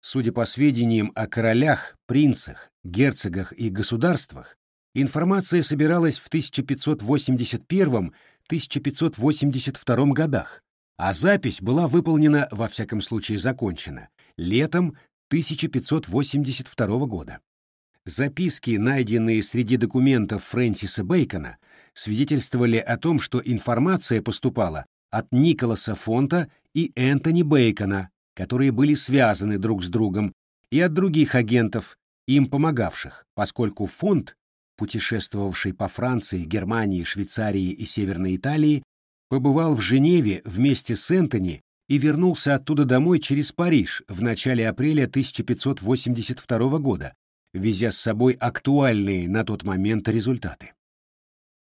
Судя по сведениям о королях, принцах, герцогах и государствах, информация собиралась в 1581-1582 годах, а запись была выполнена, во всяком случае закончена, летом 1582 года. Записки, найденные среди документов Фрэнсиса Бэйкона, свидетельствовали о том, что информация поступала от Николаса Фонта и Энтони Бэйкона, которые были связаны друг с другом, и от других агентов, им помогавших, поскольку фонд, путешествовавший по Франции, Германии, Швейцарии и Северной Италии, побывал в Женеве вместе с Энтони и вернулся оттуда домой через Париж в начале апреля 1582 года, везя с собой актуальные на тот момент результаты.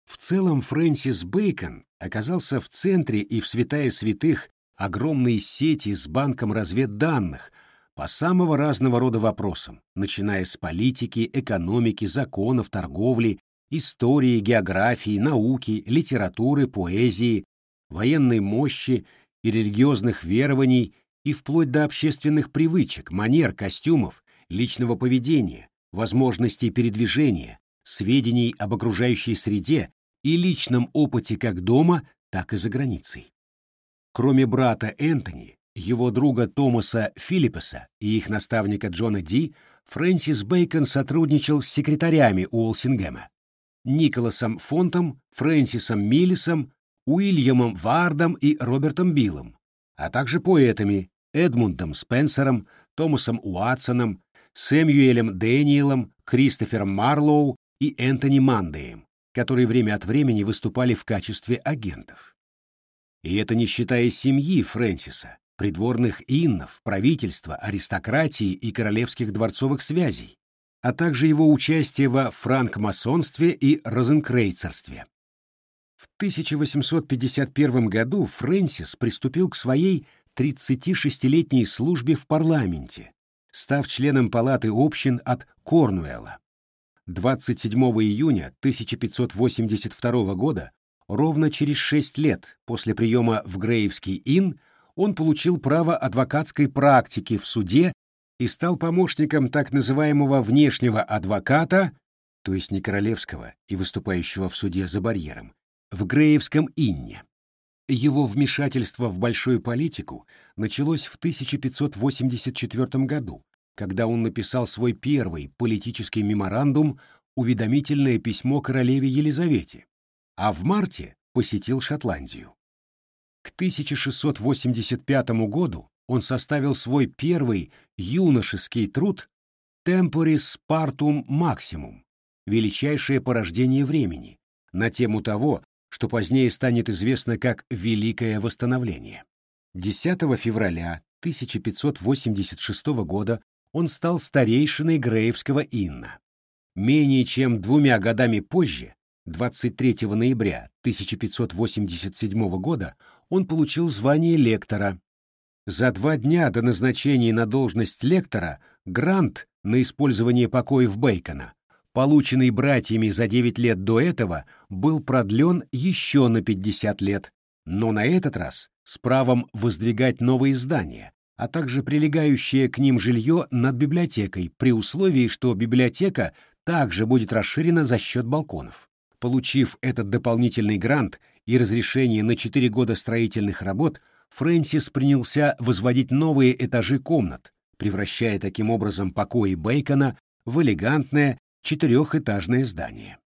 В целом Фрэнсис Бэйкон оказался в центре и в святая святых огромной сети с банком разведданных по самого разного рода вопросам, начиная с политики, экономики, законов, торговли, истории, географии, науки, литературы, поэзии, военной мощи и религиозных верований и вплоть до общественных привычек, манер, костюмов, личного поведения, возможностей передвижения, сведений об окружающей среде и личном опыте как дома, так и за границей. Кроме брата Энтони, его друга Томаса Филлипеса и их наставника Джона Ди, Фрэнсис Бэйкон сотрудничал с секретарями Уолсингема, Николасом Фонтом, Фрэнсисом Миллисом, Уильямом Вардом и Робертом Биллом, а также поэтами Эдмундом Спенсером, Томасом Уатсоном, Сэмюэлем Дэниелом, Кристофером Марлоу и Энтони Мандеем, которые время от времени выступали в качестве агентов. И это не считая семьи Фрэнсиса, придворных иннов, правительства, аристократии и королевских дворцовых связей, а также его участие во франкмасонстве и розенкрейцерстве. В 1851 году Фрэнсис приступил к своей 36-летней службе в парламенте, став членом палаты общин от Корнуэлла. 27 июня 1582 года, ровно через шесть лет после приема в Греевский ин, он получил право адвокатской практики в суде и стал помощником так называемого внешнего адвоката, то есть не королевского и выступающего в суде за барьером, в Греевском инне. Его вмешательство в большую политику началось в 1584 году, когда он написал свой первый политический меморандум уведомительное письмо королеве Елизавете, а в марте посетил Шотландию. К 1685 году он составил свой первый юношеский труд «Temporis Partum Maximum» — величайшее порождение времени, на тему того, что позднее станет известно как «Великое восстановление». 10 февраля 1586 года он стал старейшиной Греевского инна. Менее чем двумя годами позже, 23 ноября 1587 года, он получил звание лектора. За два дня до назначения на должность лектора грант на использование покоев Бейкона, полученный братьями за 9 лет до этого, был продлен еще на 50 лет, но на этот раз с правом воздвигать новые здания, а также прилегающее к ним жилье над библиотекой при условии, что библиотека также будет расширена за счет балконов. Получив этот дополнительный грант и разрешение на 4 года строительных работ, Фрэнсис принялся возводить новые этажи комнат, превращая таким образом покои Бейкона в элегантное четырехэтажное здание.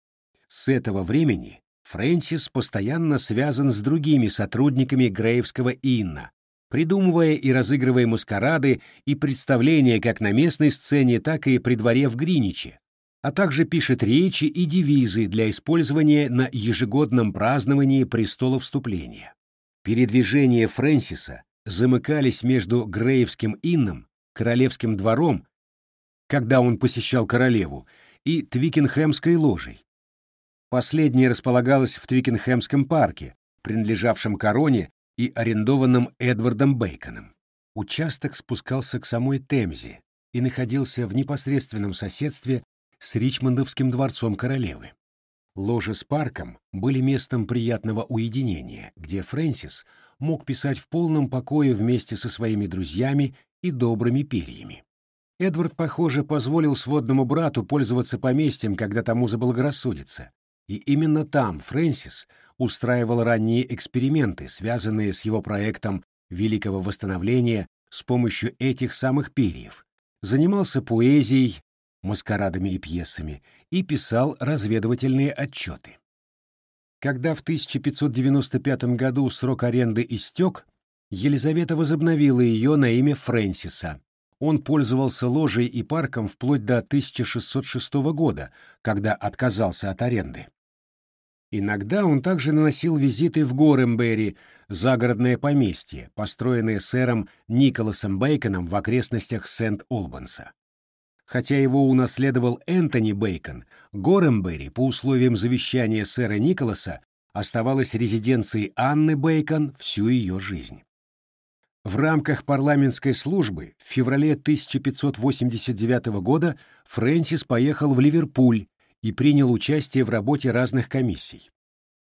С этого времени Фрэнсис постоянно связан с другими сотрудниками Грейвского Инна, придумывая и разыгрывая маскарады и представления как на местной сцене, так и при дворе в Гриниче, а также пишет речи и девизы для использования на ежегодном праздновании престола вступления. Передвижения Фрэнсиса замыкались между Греевским инном, королевским двором, когда он посещал королеву, и Твикенхэмской ложей. Последняя располагалась в Твикенхэмском парке, принадлежавшем короне и арендованном Эдвардом Бейконом. Участок спускался к самой Темзе и находился в непосредственном соседстве с Ричмондовским дворцом королевы. Ложи с парком были местом приятного уединения, где Фрэнсис мог писать в полном покое вместе со своими друзьями и добрыми перьями. Эдвард, похоже, позволил сводному брату пользоваться поместьем, когда тому заблагорассудится, и именно там Фрэнсис устраивал ранние эксперименты, связанные с его проектом великого восстановления с помощью этих самых перьев, занимался поэзией, маскарадами и пьесами и писал разведывательные отчеты. Когда в 1595 году срок аренды истек, Елизавета возобновила ее на имя Фрэнсиса. Он пользовался ложей и парком вплоть до 1606 года, когда отказался от аренды. Иногда он также наносил визиты в Горембери, загородное поместье, построенное сэром Николасом Бейконом в окрестностях Сент-Олбанса. Хотя его унаследовал Энтони Бейкон, Горембери по условиям завещания сэра Николаса оставалась резиденцией Анны Бейкон всю ее жизнь. В рамках парламентской службы в феврале 1589 года Фрэнсис поехал в Ливерпуль, и принял участие в работе разных комиссий.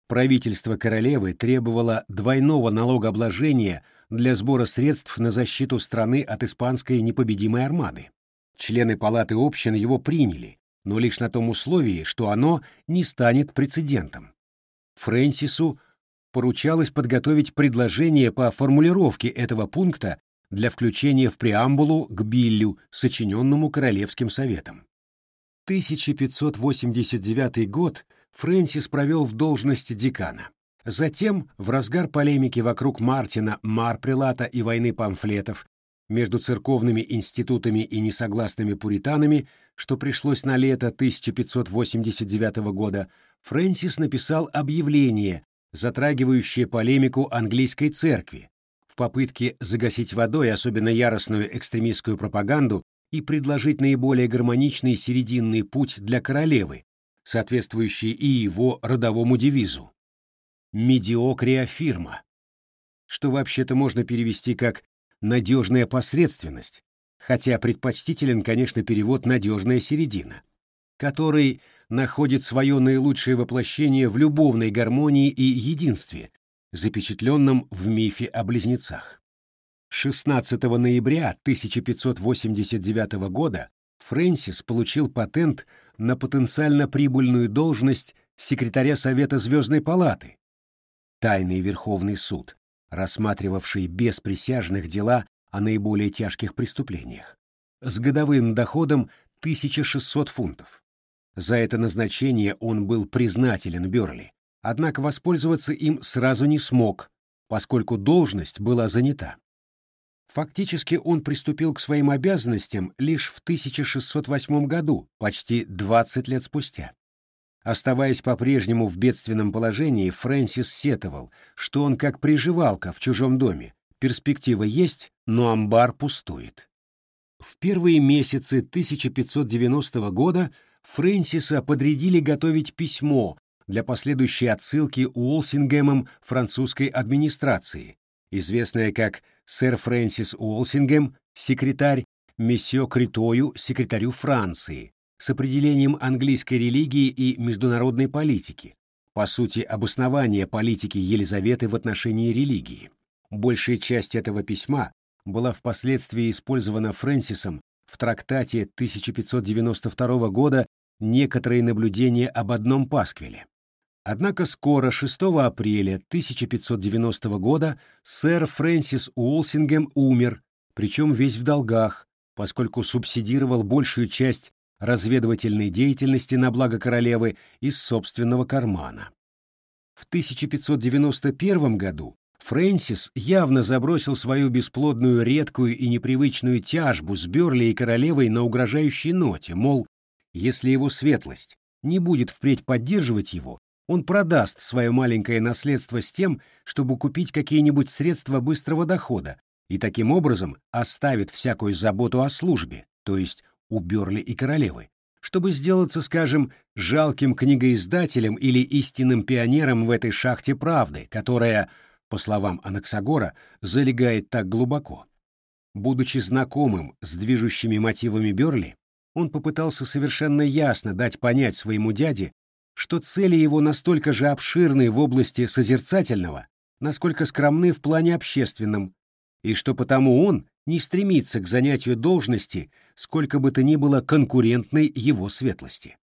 Правительство королевы требовало двойного налогообложения для сбора средств на защиту страны от испанской непобедимой армады. Члены палаты общин его приняли, но лишь на том условии, что оно не станет прецедентом. Фрэнсису поручалось подготовить предложение по формулировке этого пункта для включения в преамбулу к Биллю, сочиненному Королевским советом. 1589 год Фрэнсис провел в должности декана. Затем, в разгар полемики вокруг Мартина, Марпрелата и войны памфлетов между церковными институтами и несогласными пуританами, что пришлось на лето 1589 года, Фрэнсис написал объявление, затрагивающее полемику английской церкви, в попытке загасить водой особенно яростную экстремистскую пропаганду и предложить наиболее гармоничный серединный путь для королевы, соответствующий и его родовому девизу. медиокрия фирма, что вообще-то можно перевести как «надежная посредственность», хотя предпочтителен, конечно, перевод «надежная середина», который находит свое наилучшее воплощение в любовной гармонии и единстве, запечатленном в мифе о близнецах. 16 ноября 1589 года Фрэнсис получил патент на потенциально прибыльную должность секретаря Совета Звездной Палаты, Тайный Верховный суд, рассматривавший без присяжных дела о наиболее тяжких преступлениях, с годовым доходом 1600 фунтов. За это назначение он был признателен Бёрли, однако воспользоваться им сразу не смог, поскольку должность была занята. Фактически он приступил к своим обязанностям лишь в 1608 году, почти 20 лет спустя. Оставаясь по-прежнему в бедственном положении, Фрэнсис сетовал, что он как приживалка в чужом доме. Перспектива есть, но амбар пустует. В первые месяцы 1590 года Фрэнсиса подрядили готовить письмо для последующей отсылки Уолсингемом французской администрации, известное как сэр Фрэнсис Уолсингем, секретарь, месье Критою, секретарю Франции, с определением английской религии и международной политики, по сути обоснование политики Елизаветы в отношении религии. Большая часть этого письма была впоследствии использована Фрэнсисом в трактате 1592 года «Некоторые наблюдения об одном пасквиле». Однако скоро, 6 апреля 1590 года, сэр Фрэнсис Уолсингем умер, причем весь в долгах, поскольку субсидировал большую часть разведывательной деятельности на благо королевы из собственного кармана. В 1591 году Фрэнсис явно забросил свою бесплодную, редкую и непривычную тяжбу с Бёрли и королевой на угрожающей ноте, мол, если его светлость не будет впредь поддерживать его, он продаст свое маленькое наследство с тем, чтобы купить какие-нибудь средства быстрого дохода, и таким образом оставит всякую заботу о службе, то есть у Берли и королевы, чтобы сделаться, скажем, жалким книгоиздателем или истинным пионером в этой шахте правды, которая, по словам Анаксагора, залегает так глубоко. Будучи знакомым с движущими мотивами Берли, он попытался совершенно ясно дать понять своему дяде, что цели его настолько же обширны в области созерцательного, насколько скромны в плане общественном, и что потому он не стремится к занятию должности, сколько бы то ни было конкурентной его светлости.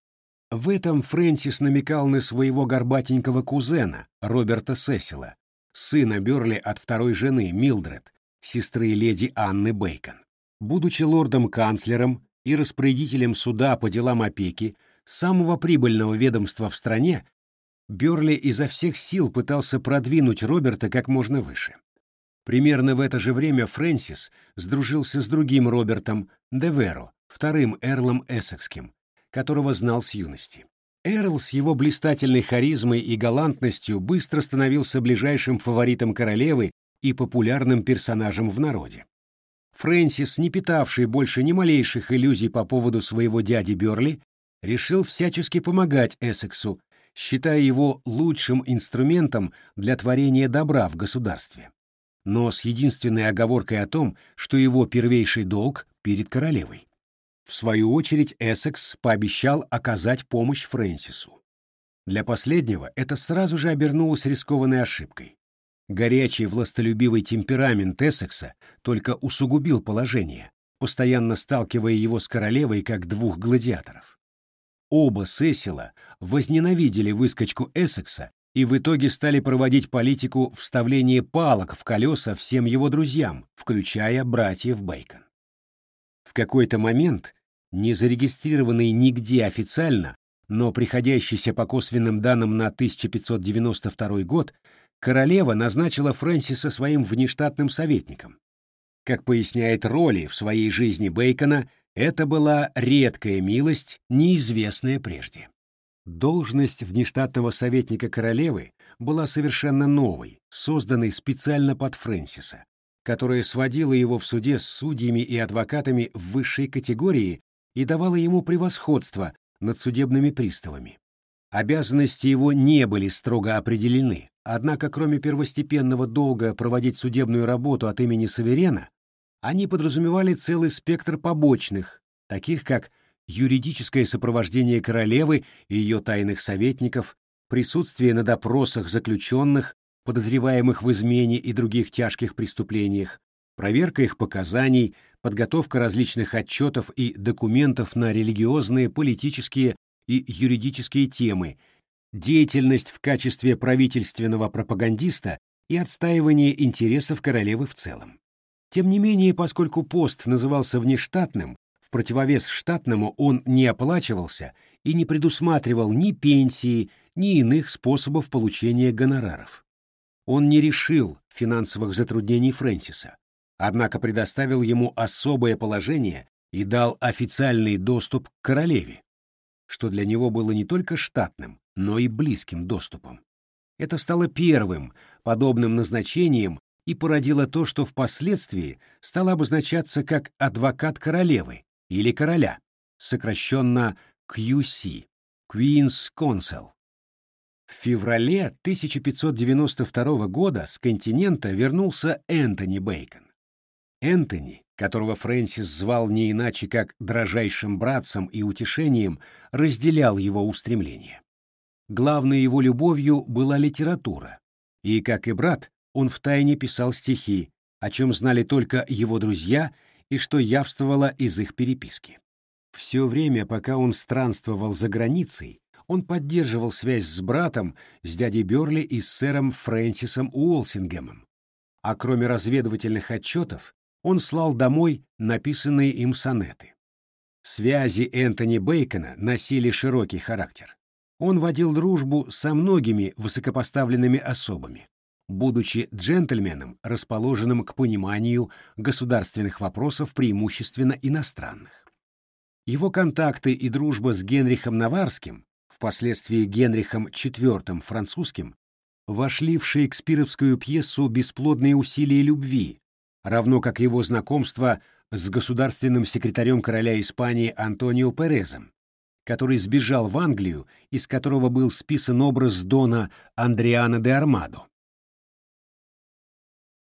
В этом Фрэнсис намекал на своего горбатенького кузена, Роберта Сесила, сына Бёрли от второй жены, Милдред, сестры леди Анны Бейкон. Будучи лордом-канцлером и распорядителем суда по делам опеки, самого прибыльного ведомства в стране, Бёрли изо всех сил пытался продвинуть Роберта как можно выше. Примерно в это же время Фрэнсис сдружился с другим Робертом Деверо, вторым эрлом Эссекским, которого знал с юности. Эрл с его блистательной харизмой и галантностью быстро становился ближайшим фаворитом королевы и популярным персонажем в народе. Фрэнсис, не питавший больше ни малейших иллюзий по поводу своего дяди Бёрли, решил всячески помогать Эссексу, считая его лучшим инструментом для творения добра в государстве но с единственной оговоркой о том, что его первейший долг перед королевой. В свою очередь Эссекс пообещал оказать помощь Фрэнсису. Для последнего это сразу же обернулось рискованной ошибкой. Горячий властолюбивый темперамент Эссекса только усугубил положение, постоянно сталкивая его с королевой как двух гладиаторов. Оба Сесила возненавидели выскочку Эссекса и в итоге стали проводить политику вставления палок в колеса всем его друзьям, включая братьев Бейкон. В какой-то момент, не зарегистрированный нигде официально, но приходящийся по косвенным данным на 1592 год, королева назначила Фрэнсиса своим внештатным советником. Как поясняет Ролли в своей жизни Бейкона, это была редкая милость, неизвестная прежде. Должность внештатного советника королевы была совершенно новой, созданной специально под Фрэнсиса, которая сводила его в суде с судьями и адвокатами в высшей категории и давала ему превосходство над судебными приставами. Обязанности его не были строго определены, однако кроме первостепенного долга проводить судебную работу от имени суверена, они подразумевали целый спектр побочных, таких как юридическое сопровождение королевы и ее тайных советников, присутствие на допросах заключенных, подозреваемых в измене и других тяжких преступлениях, проверка их показаний, подготовка различных отчетов и документов на религиозные, политические и юридические темы, деятельность в качестве правительственного пропагандиста и отстаивание интересов королевы в целом. Тем не менее, поскольку пост назывался внештатным, в противовес штатному он не оплачивался и не предусматривал ни пенсии, ни иных способов получения гонораров. Он не решил финансовых затруднений Фрэнсиса, однако предоставил ему особое положение и дал официальный доступ к королеве, что для него было не только штатным, но и близким доступом. Это стало первым подобным назначением и породило то, что впоследствии стало обозначаться как адвокат королевы или короля, сокращенно QC – Queen's Counsel. В феврале 1592 года с континента вернулся Энтони Бейкон. Энтони, которого Фрэнсис звал не иначе как дрожайшим братцем и утешением, разделял его устремления. Главной его любовью была литература, и, как и брат, он втайне писал стихи, о чем знали только его друзья и что явствовало из их переписки. Все время, пока он странствовал за границей, он поддерживал связь с братом, с дядей Берли и с сэром Фрэнсисом Уолсингемом. А кроме разведывательных отчетов, он слал домой написанные им сонеты. Связи Энтони Бейкона носили широкий характер. Он водил дружбу со многими высокопоставленными особами, будучи джентльменом, расположенным к пониманию государственных вопросов преимущественно иностранных. Его контакты и дружба с Генрихом Наварским, впоследствии Генрихом IV французским, вошли в шекспировскую пьесу «Бесплодные усилия любви», равно как его знакомство с государственным секретарем короля Испании Антонио Перезом, который сбежал в Англию, из которого был списан образ Дона Андриана де Армадо.